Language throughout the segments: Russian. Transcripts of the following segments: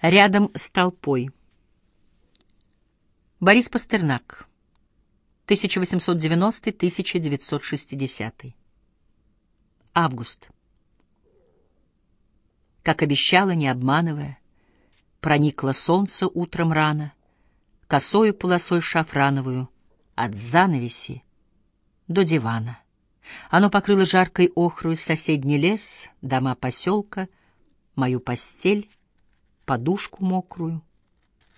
Рядом с толпой. Борис Пастернак. 1890-1960. Август. Как обещала, не обманывая, проникло солнце утром рано, косою полосой шафрановую, от занавеси до дивана. Оно покрыло жаркой охрой соседний лес, дома поселка, мою постель, подушку мокрую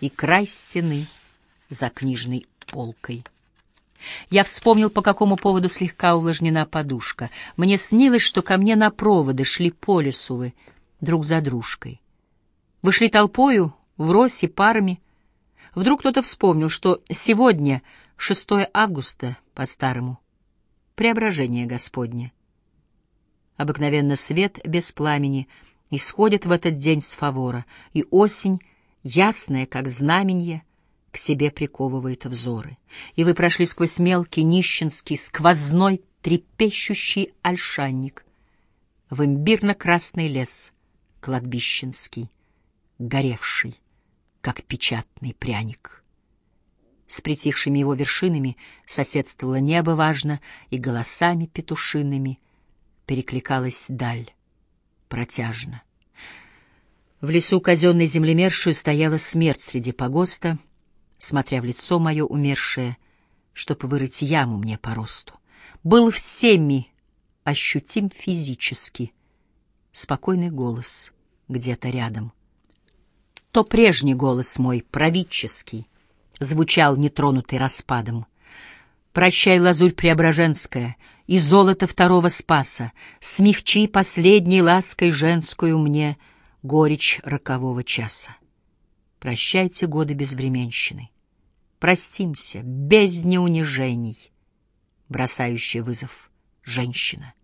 и край стены за книжной полкой. Я вспомнил, по какому поводу слегка увлажнена подушка. Мне снилось, что ко мне на проводы шли по лесу вы, друг за дружкой. Вышли толпою, в росе, парами. Вдруг кто-то вспомнил, что сегодня, 6 августа, по-старому, преображение Господне. Обыкновенно свет без пламени — исходит в этот день с фавора, и осень, ясная, как знаменье, к себе приковывает взоры. И вы прошли сквозь мелкий, нищенский, сквозной, трепещущий ольшанник, в имбирно-красный лес кладбищенский, горевший, как печатный пряник. С притихшими его вершинами соседствовало небо важно, и голосами петушиными перекликалась даль протяжно. В лесу казенной землемершую стояла смерть среди погоста, смотря в лицо мое умершее, чтоб вырыть яму мне по росту. Был всеми ощутим физически спокойный голос где-то рядом. То прежний голос мой, правительский, звучал нетронутый распадом. Прощай, лазурь преображенская, и золото второго спаса, смягчи последней лаской женскую мне горечь рокового часа. Прощайте годы безвременщины, простимся без неунижений, бросающий вызов женщина.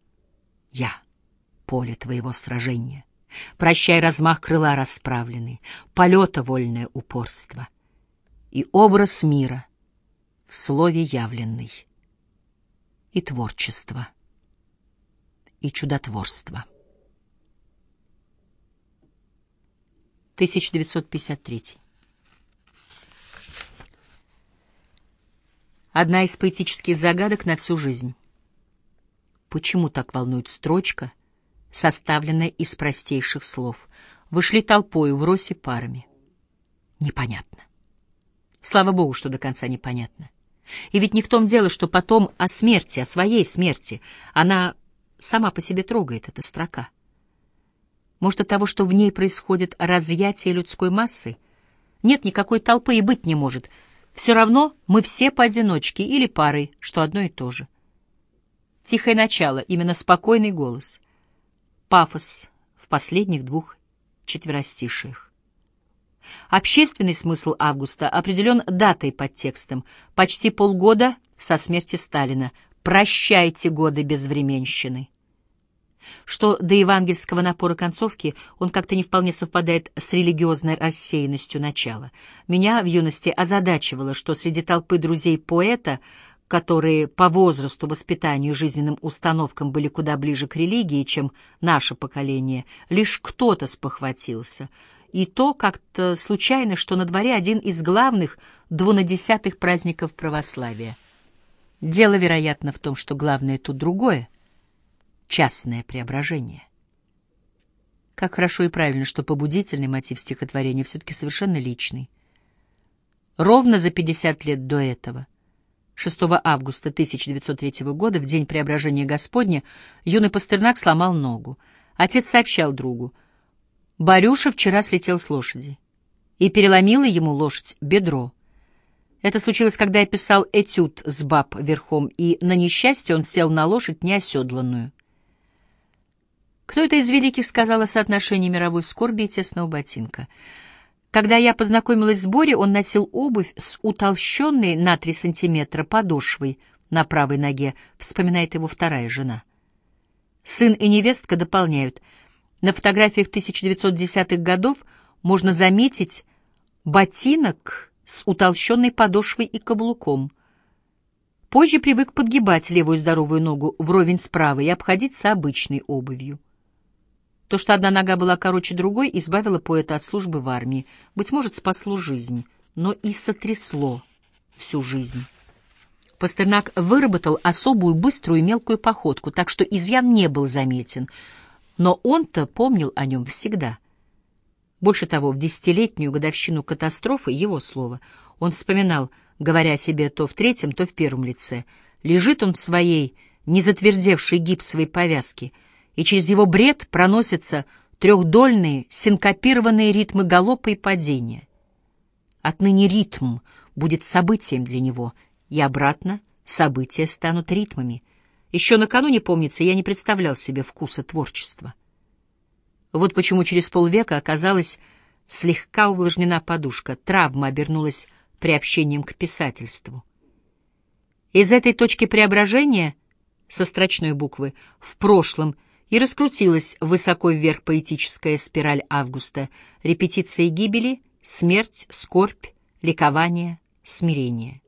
Я — поле твоего сражения. Прощай размах крыла расправленный, полета вольное упорство и образ мира — в слове явленный, и творчество, и чудотворство. 1953 Одна из поэтических загадок на всю жизнь. Почему так волнует строчка, составленная из простейших слов? Вышли толпою в росе парами. Непонятно. Слава богу, что до конца непонятно. И ведь не в том дело, что потом о смерти, о своей смерти, она сама по себе трогает эта строка. Может, от того, что в ней происходит разъятие людской массы? Нет никакой толпы и быть не может. Все равно мы все поодиночке или парой, что одно и то же. Тихое начало, именно спокойный голос. Пафос в последних двух четверостишиях. Общественный смысл августа определен датой под текстом. Почти полгода со смерти Сталина. Прощайте годы безвременщины. Что до евангельского напора концовки, он как-то не вполне совпадает с религиозной рассеянностью начала. Меня в юности озадачивало, что среди толпы друзей поэта, которые по возрасту, воспитанию и жизненным установкам были куда ближе к религии, чем наше поколение, лишь кто-то спохватился — и то как-то случайно, что на дворе один из главных двунадесятых праздников православия. Дело, вероятно, в том, что главное тут другое — частное преображение. Как хорошо и правильно, что побудительный мотив стихотворения все-таки совершенно личный. Ровно за 50 лет до этого, 6 августа 1903 года, в день преображения Господня, юный Пастернак сломал ногу. Отец сообщал другу — Барюша вчера слетел с лошади и переломила ему лошадь бедро. Это случилось, когда я писал этюд с баб верхом, и на несчастье он сел на лошадь неоседланную. Кто это из великих сказал о соотношении мировой скорби и тесного ботинка? Когда я познакомилась с Борей, он носил обувь с утолщенной на три сантиметра подошвой на правой ноге, вспоминает его вторая жена. Сын и невестка дополняют — на фотографиях 1910-х годов можно заметить ботинок с утолщенной подошвой и каблуком. Позже привык подгибать левую здоровую ногу вровень с правой и обходиться обычной обувью. То, что одна нога была короче другой, избавило поэта от службы в армии. Быть может, спасло жизнь, но и сотрясло всю жизнь. Пастернак выработал особую быструю мелкую походку, так что изъян не был заметен, но он-то помнил о нем всегда. Больше того, в десятилетнюю годовщину катастрофы, его слово, он вспоминал, говоря себе то в третьем, то в первом лице, лежит он в своей незатвердевшей гипсовой повязке, и через его бред проносятся трехдольные синкопированные ритмы галопа и падения. Отныне ритм будет событием для него — и обратно события станут ритмами. Еще накануне, помнится, я не представлял себе вкуса творчества. Вот почему через полвека оказалась слегка увлажнена подушка, травма обернулась приобщением к писательству. Из этой точки преображения, со строчной буквы, в прошлом и раскрутилась высоко вверх поэтическая спираль Августа, репетиции гибели, смерть, скорбь, ликование, смирение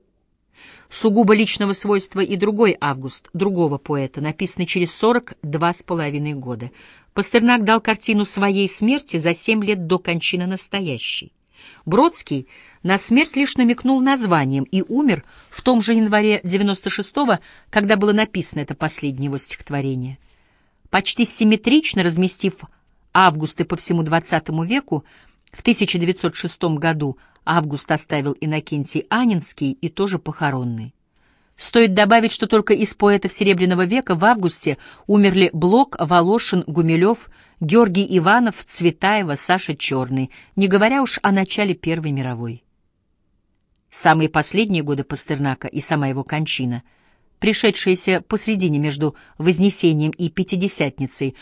сугубо личного свойства и другой Август, другого поэта, написанный через 42 с половиной года. Пастернак дал картину своей смерти за семь лет до кончины настоящей. Бродский на смерть лишь намекнул названием и умер в том же январе 96-го, когда было написано это последнее его стихотворение. Почти симметрично разместив августы по всему XX веку, в 1906 году Август оставил Иннокентий Анинский и тоже похоронный. Стоит добавить, что только из поэтов Серебряного века в августе умерли Блок, Волошин, Гумилев, Георгий Иванов, Цветаева, Саша Черный, не говоря уж о начале Первой мировой. Самые последние годы Пастернака и сама его кончина, пришедшиеся посредине между Вознесением и Пятидесятницей,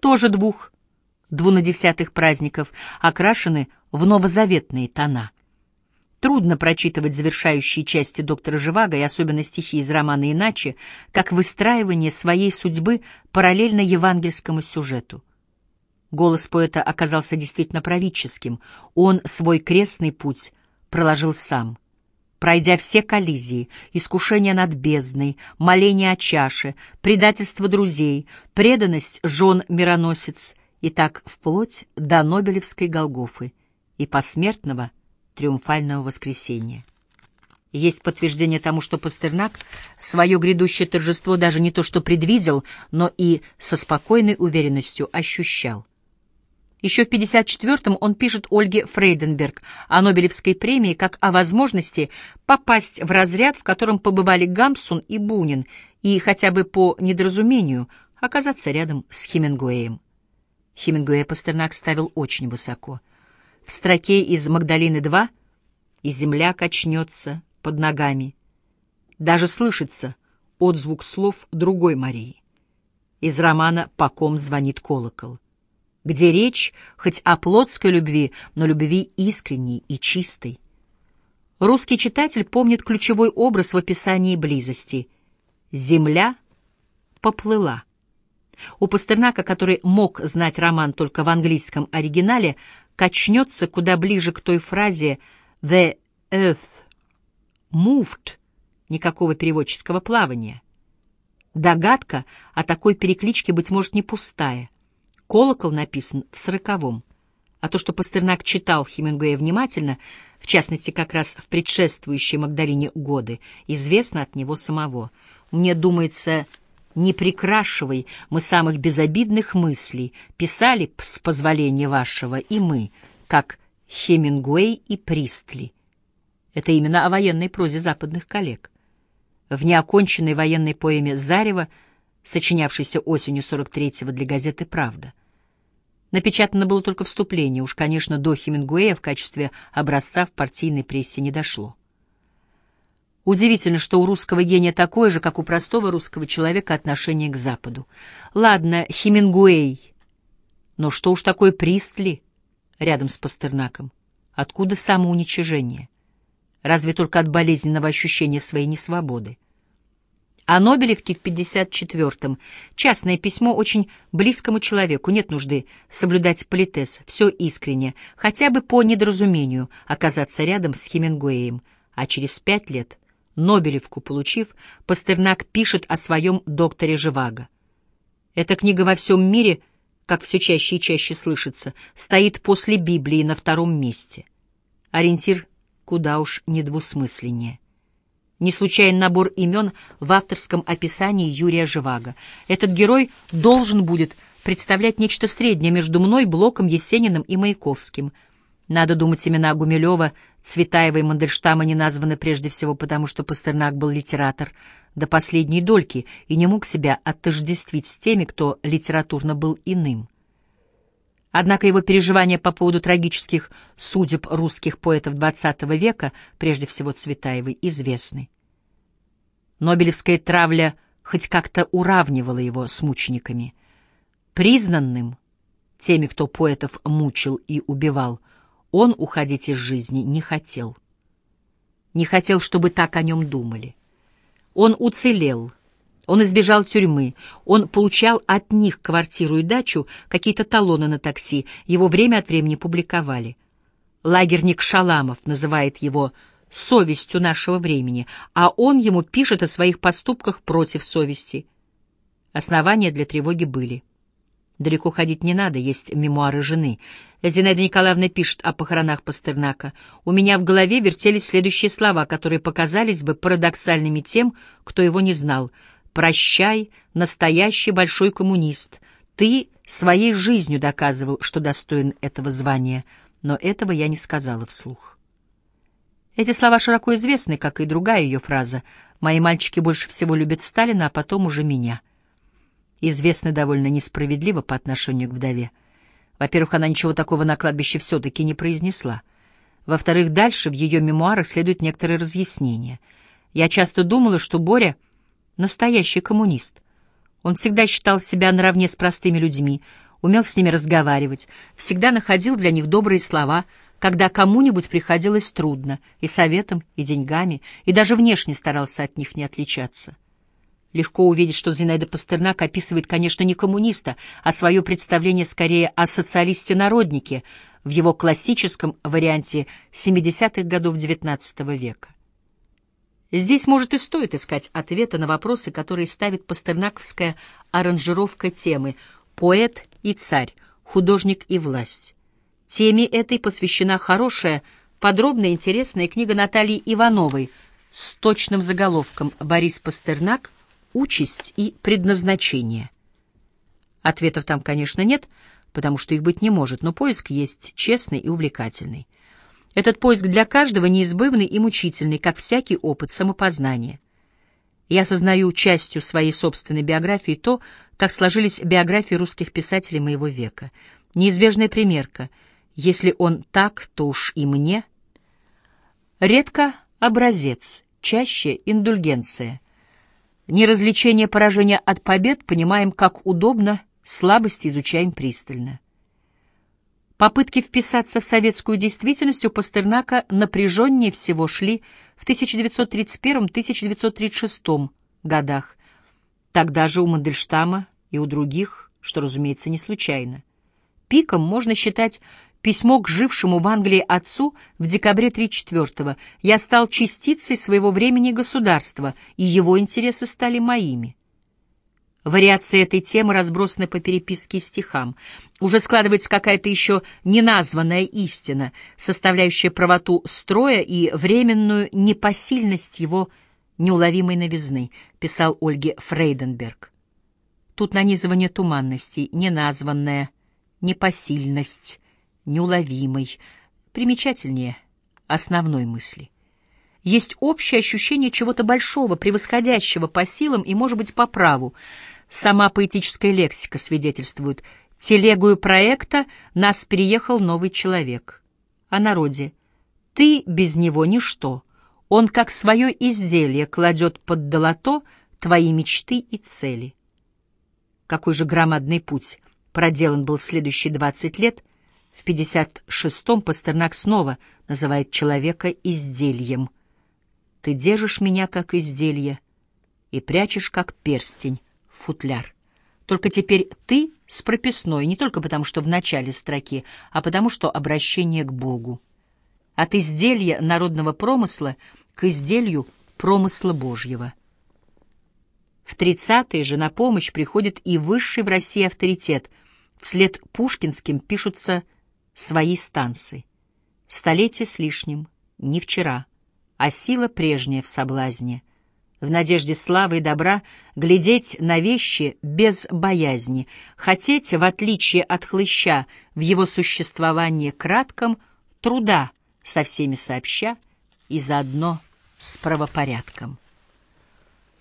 тоже двух двунадесятых праздников окрашены в новозаветные тона. Трудно прочитывать завершающие части доктора Живаго и особенно стихи из романа «Иначе», как выстраивание своей судьбы параллельно евангельскому сюжету. Голос поэта оказался действительно правительским. Он свой крестный путь проложил сам. Пройдя все коллизии, искушения над бездной, моление о чаше, предательство друзей, преданность жен-мироносец — и так вплоть до Нобелевской Голгофы и посмертного триумфального воскресения. Есть подтверждение тому, что Пастернак свое грядущее торжество даже не то что предвидел, но и со спокойной уверенностью ощущал. Еще в 54-м он пишет Ольге Фрейденберг о Нобелевской премии как о возможности попасть в разряд, в котором побывали Гамсун и Бунин, и хотя бы по недоразумению оказаться рядом с Хемингуэем. Хемингуэя Пастернак ставил очень высоко. В строке из «Магдалины-2» «И земля качнется под ногами». Даже слышится отзвук слов другой Марии. Из романа «По ком звонит колокол», где речь хоть о плотской любви, но любви искренней и чистой. Русский читатель помнит ключевой образ в описании близости. «Земля поплыла». У Пастернака, который мог знать роман только в английском оригинале, качнется куда ближе к той фразе «The earth moved» — никакого переводческого плавания. Догадка о такой перекличке, быть может, не пустая. Колокол написан в сороковом. А то, что Пастернак читал Хемингуэя внимательно, в частности, как раз в предшествующие Магдалине годы, известно от него самого. Мне думается, не прикрашивай мы самых безобидных мыслей, писали с позволения вашего и мы, как Хемингуэй и Пристли. Это именно о военной прозе западных коллег. В неоконченной военной поэме «Зарево», сочинявшейся осенью 43-го для газеты «Правда». Напечатано было только вступление, уж, конечно, до Хемингуэя в качестве образца в партийной прессе не дошло. Удивительно, что у русского гения такое же, как у простого русского человека, отношение к Западу. Ладно, Хемингуэй, но что уж такое Пристли рядом с Пастернаком? Откуда самоуничижение? Разве только от болезненного ощущения своей несвободы? А Нобелевке в 54-м частное письмо очень близкому человеку, нет нужды соблюдать политез, все искренне, хотя бы по недоразумению оказаться рядом с Хемингуэем, а через пять лет — Нобелевку получив, Пастернак пишет о своем докторе Живаго. Эта книга во всем мире как все чаще и чаще слышится, стоит после Библии на втором месте. Ориентир куда уж недвусмысленнее. Не случайен набор имен в авторском описании Юрия Живаго. Этот герой должен будет представлять нечто среднее между мной, Блоком, Есениным и Маяковским. Надо думать, имена Гумилева, Цветаева и Мандельштама не названы прежде всего потому, что Пастернак был литератор до последней дольки и не мог себя отождествить с теми, кто литературно был иным. Однако его переживания по поводу трагических судеб русских поэтов XX века, прежде всего Цветаевой, известны. Нобелевская травля хоть как-то уравнивала его с мучениками. Признанным теми, кто поэтов мучил и убивал, он уходить из жизни не хотел. Не хотел, чтобы так о нем думали. Он уцелел — он избежал тюрьмы, он получал от них квартиру и дачу, какие-то талоны на такси, его время от времени публиковали. Лагерник Шаламов называет его «совестью нашего времени», а он ему пишет о своих поступках против совести. Основания для тревоги были. Далеко ходить не надо, есть мемуары жены. Зинаида Николаевна пишет о похоронах Пастернака. «У меня в голове вертелись следующие слова, которые показались бы парадоксальными тем, кто его не знал — Прощай, настоящий большой коммунист. Ты своей жизнью доказывал, что достоин этого звания, но этого я не сказала вслух. Эти слова широко известны, как и другая ее фраза «Мои мальчики больше всего любят Сталина, а потом уже меня». Известны довольно несправедливо по отношению к вдове. Во-первых, она ничего такого на кладбище все-таки не произнесла. Во-вторых, дальше в ее мемуарах следует некоторые разъяснения. Я часто думала, что Боря — настоящий коммунист. Он всегда считал себя наравне с простыми людьми, умел с ними разговаривать, всегда находил для них добрые слова, когда кому-нибудь приходилось трудно, и советом, и деньгами, и даже внешне старался от них не отличаться. Легко увидеть, что Зинаида Пастернак описывает, конечно, не коммуниста, а свое представление скорее о социалисте-народнике в его классическом варианте 70-х годов XIX века. Здесь, может, и стоит искать ответы на вопросы, которые ставит пастернаковская аранжировка темы «Поэт и царь, художник и власть». Теме этой посвящена хорошая, подробная интересная книга Натальи Ивановой с точным заголовком «Борис Пастернак. Участь и предназначение». Ответов там, конечно, нет, потому что их быть не может, но поиск есть честный и увлекательный. Этот поиск для каждого неизбывный и мучительный, как всякий опыт самопознания. Я осознаю частью своей собственной биографии то, как сложились биографии русских писателей моего века. Неизбежная примерка. Если он так, то уж и мне. Редко образец, чаще индульгенция. Неразличение поражения от побед понимаем как удобно, слабости изучаем пристально. Попытки вписаться в советскую действительность у Пастернака напряженнее всего шли в 1931-1936 годах. Тогда же у Мандельштама и у других, что, разумеется, не случайно. Пиком можно считать письмо к жившему в Англии отцу в декабре 1934-го. «Я стал частицей своего времени государства, и его интересы стали моими». Вариации этой темы разбросаны по переписке и стихам. Уже складывается какая-то еще неназванная истина, составляющая правоту строя и временную непосильность его неуловимой новизны, писал Ольге Фрейденберг. Тут нанизывание туманностей, неназванная, непосильность, неуловимой, примечательнее основной мысли. Есть общее ощущение чего-то большого, превосходящего по силам и, может быть, по праву — Сама поэтическая лексика свидетельствует. Телегую проекта нас переехал новый человек. О народе. Ты без него ничто. Он как свое изделие кладет под долото твои мечты и цели. Какой же громадный путь проделан был в следующие двадцать лет. В 56-м Пастернак снова называет человека изделием. Ты держишь меня как изделие и прячешь как перстень футляр. Только теперь ты с прописной, не только потому, что в начале строки, а потому, что обращение к Богу. От изделия народного промысла к изделию промысла Божьего. В тридцатые же на помощь приходит и высший в России авторитет, Вслед пушкинским пишутся свои станции. Столетие с лишним, не вчера, а сила прежняя в соблазне. В надежде славы и добра глядеть на вещи без боязни, хотеть, в отличие от хлыща, в его существовании кратком, труда со всеми сообща и заодно с правопорядком.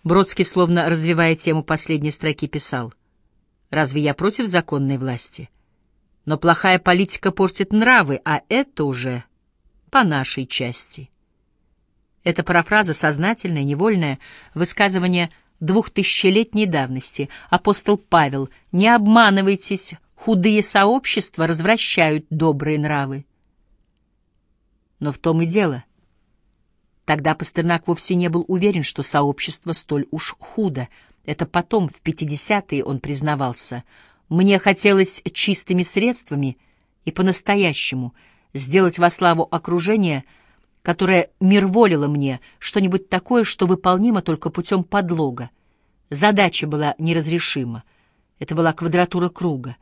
Бродский, словно развивая тему последней строки, писал «Разве я против законной власти?» Но плохая политика портит нравы, а это уже по нашей части. Это парафраза сознательная, невольная, высказывание двухтысячелетней давности. Апостол Павел, не обманывайтесь, худые сообщества развращают добрые нравы. Но в том и дело. Тогда Пастернак вовсе не был уверен, что сообщество столь уж худо. Это потом, в пятидесятые, он признавался — мне хотелось чистыми средствами и по-настоящему сделать во славу окружения, которое мирволило мне, что-нибудь такое, что выполнимо только путем подлога. Задача была неразрешима. Это была квадратура круга.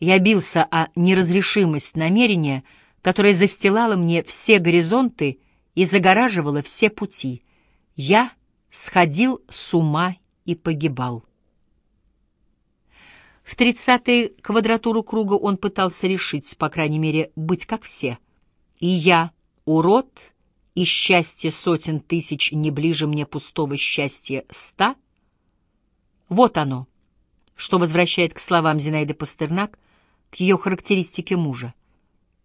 Я бился о неразрешимость намерения, которое застилало мне все горизонты и загораживало все пути. Я сходил с ума и погибал. В тридцатые квадратуру круга он пытался решить, по крайней мере, быть как все. И я, урод, и счастье сотен тысяч не ближе мне пустого счастья ста? Вот оно, что возвращает к словам Зинаиды Пастернак, к ее характеристике мужа.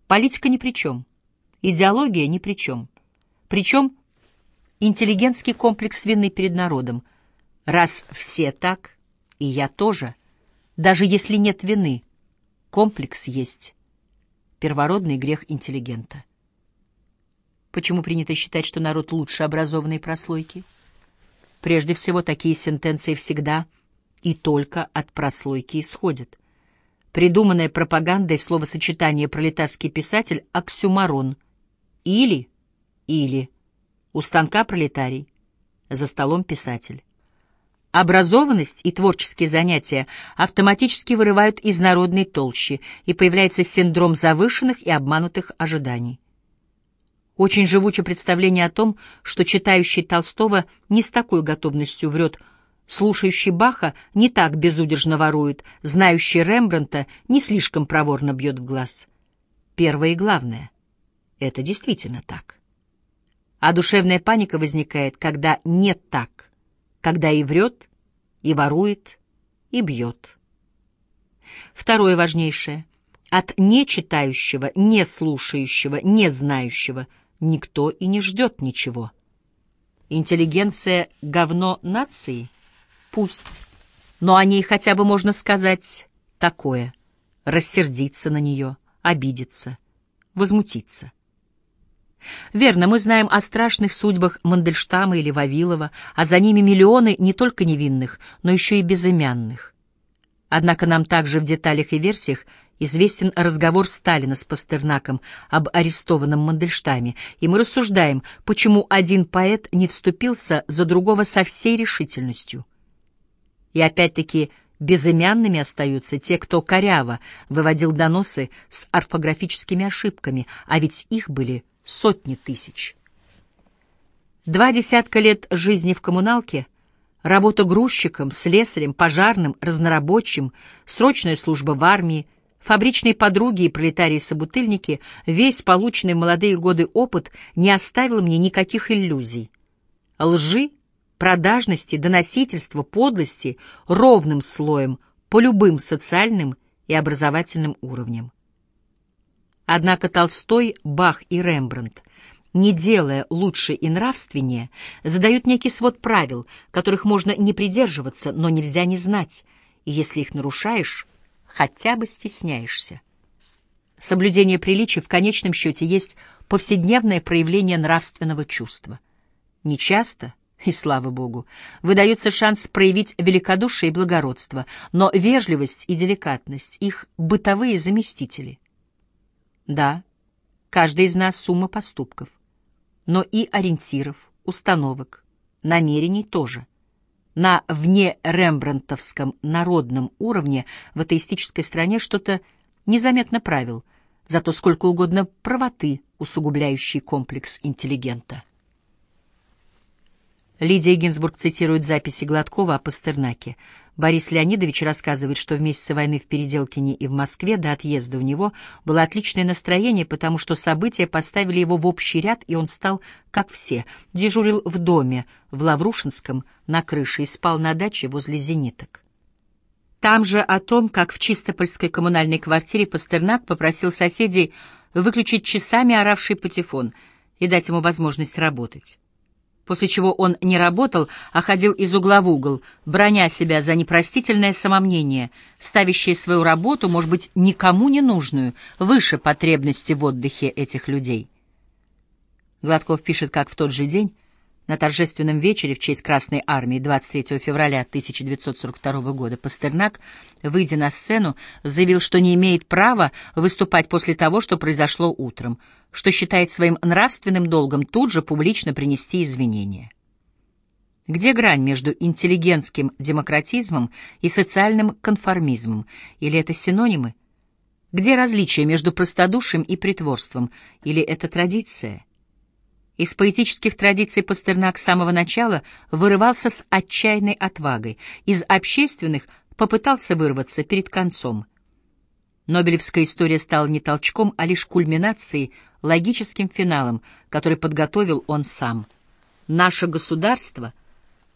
Политика ни при чем, идеология ни при чем. Причем интеллигентский комплекс вины перед народом. Раз все так, и я тоже — даже если нет вины, комплекс есть. Первородный грех интеллигента. Почему принято считать, что народ лучше образованной прослойки? Прежде всего, такие сентенции всегда и только от прослойки исходят. Придуманное пропагандой словосочетание «пролетарский писатель» — оксюмарон. Или, или, у станка пролетарий, за столом писатель. Образованность и творческие занятия автоматически вырывают из народной толщи, и появляется синдром завышенных и обманутых ожиданий. Очень живуче представление о том, что читающий Толстого не с такой готовностью врет, слушающий Баха не так безудержно ворует, знающий Рембрандта не слишком проворно бьет в глаз. Первое и главное — это действительно так. А душевная паника возникает, когда не так когда и врет, и ворует, и бьет. Второе важнейшее. От нечитающего, не слушающего, не знающего никто и не ждет ничего. Интеллигенция — говно нации? Пусть. Но о ней хотя бы можно сказать такое. Рассердиться на нее, обидеться, возмутиться. Верно, мы знаем о страшных судьбах Мандельштама или Вавилова, а за ними миллионы не только невинных, но еще и безымянных. Однако нам также в деталях и версиях известен разговор Сталина с Пастернаком об арестованном Мандельштаме, и мы рассуждаем, почему один поэт не вступился за другого со всей решительностью. И опять-таки безымянными остаются те, кто коряво выводил доносы с орфографическими ошибками, а ведь их были сотни тысяч. Два десятка лет жизни в коммуналке, работа грузчиком, слесарем, пожарным, разнорабочим, срочная служба в армии, фабричные подруги и пролетарии-собутыльники, весь полученный в молодые годы опыт не оставил мне никаких иллюзий. Лжи, продажности, доносительства, подлости ровным слоем по любым социальным и образовательным уровням. Однако Толстой, Бах и Рембрандт, не делая лучше и нравственнее, задают некий свод правил, которых можно не придерживаться, но нельзя не знать, и если их нарушаешь, хотя бы стесняешься. Соблюдение приличий в конечном счете есть повседневное проявление нравственного чувства. Нечасто, и слава богу, выдается шанс проявить великодушие и благородство, но вежливость и деликатность — их бытовые заместители — да, каждый из нас сумма поступков, но и ориентиров, установок, намерений тоже. на вне рембрандтовском народном уровне в атеистической стране что-то незаметно правил, зато сколько угодно правоты, усугубляющий комплекс интеллигента. Лидия Гинзбург цитирует записи Гладкова о Пастернаке. Борис Леонидович рассказывает, что в месяцы войны в Переделкине и в Москве до отъезда у него было отличное настроение, потому что события поставили его в общий ряд, и он стал, как все, дежурил в доме в Лаврушинском на крыше и спал на даче возле зениток. Там же о том, как в Чистопольской коммунальной квартире Пастернак попросил соседей выключить часами оравший патефон и дать ему возможность работать после чего он не работал, а ходил из угла в угол, броня себя за непростительное самомнение, ставящее свою работу, может быть, никому не нужную, выше потребности в отдыхе этих людей. Гладков пишет, как в тот же день на торжественном вечере в честь Красной Армии 23 февраля 1942 года Пастернак, выйдя на сцену, заявил, что не имеет права выступать после того, что произошло утром, что считает своим нравственным долгом тут же публично принести извинения. Где грань между интеллигентским демократизмом и социальным конформизмом? Или это синонимы? Где различие между простодушием и притворством? Или это традиция? Из поэтических традиций Пастернак с самого начала вырывался с отчаянной отвагой, из общественных попытался вырваться перед концом. Нобелевская история стала не толчком, а лишь кульминацией, логическим финалом, который подготовил он сам. Наше государство,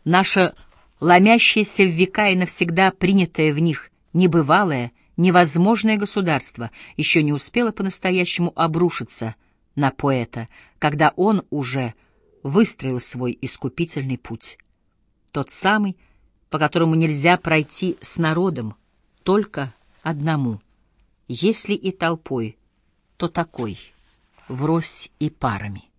наше ломящееся в века и навсегда принятое в них небывалое, невозможное государство еще не успело по-настоящему обрушиться — на поэта, когда он уже выстроил свой искупительный путь. Тот самый, по которому нельзя пройти с народом, только одному. Если и толпой, то такой, врозь и парами.